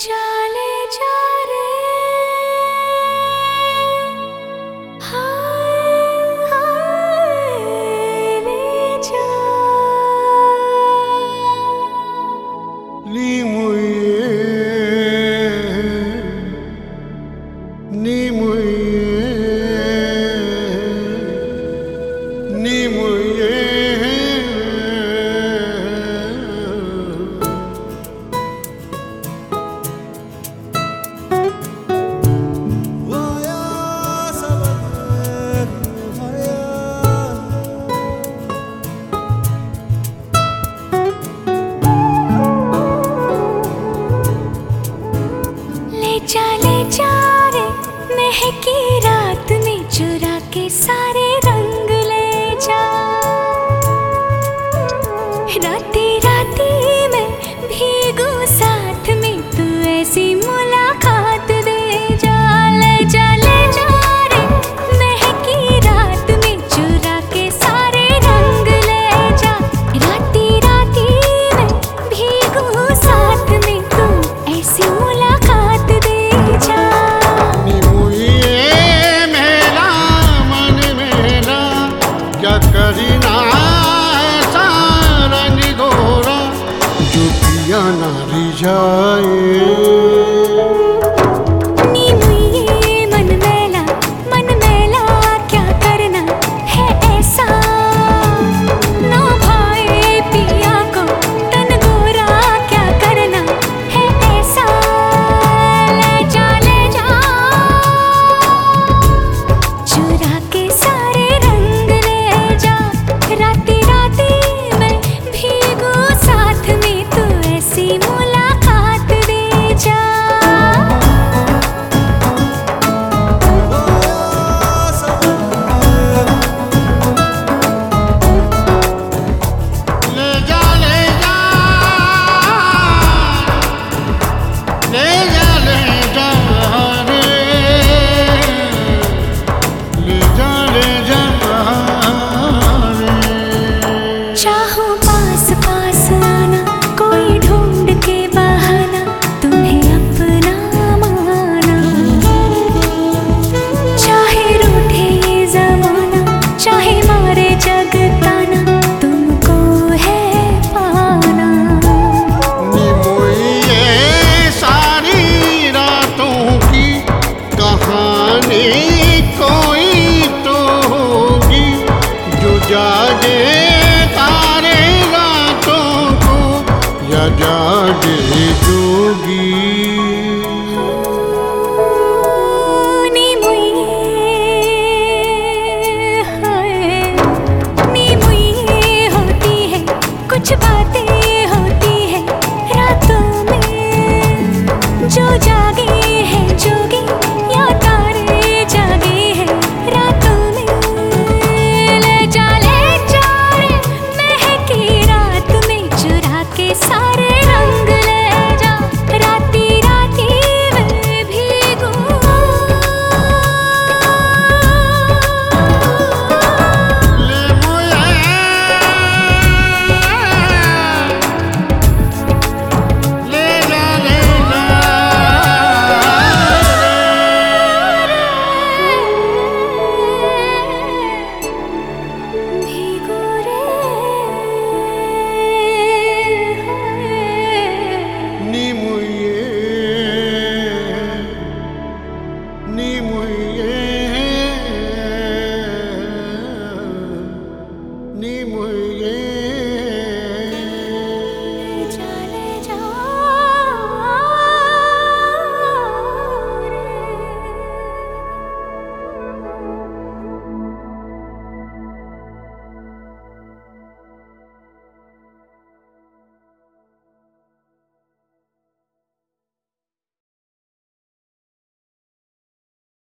Teacher! side. জানার যায় my जागे के सारे ni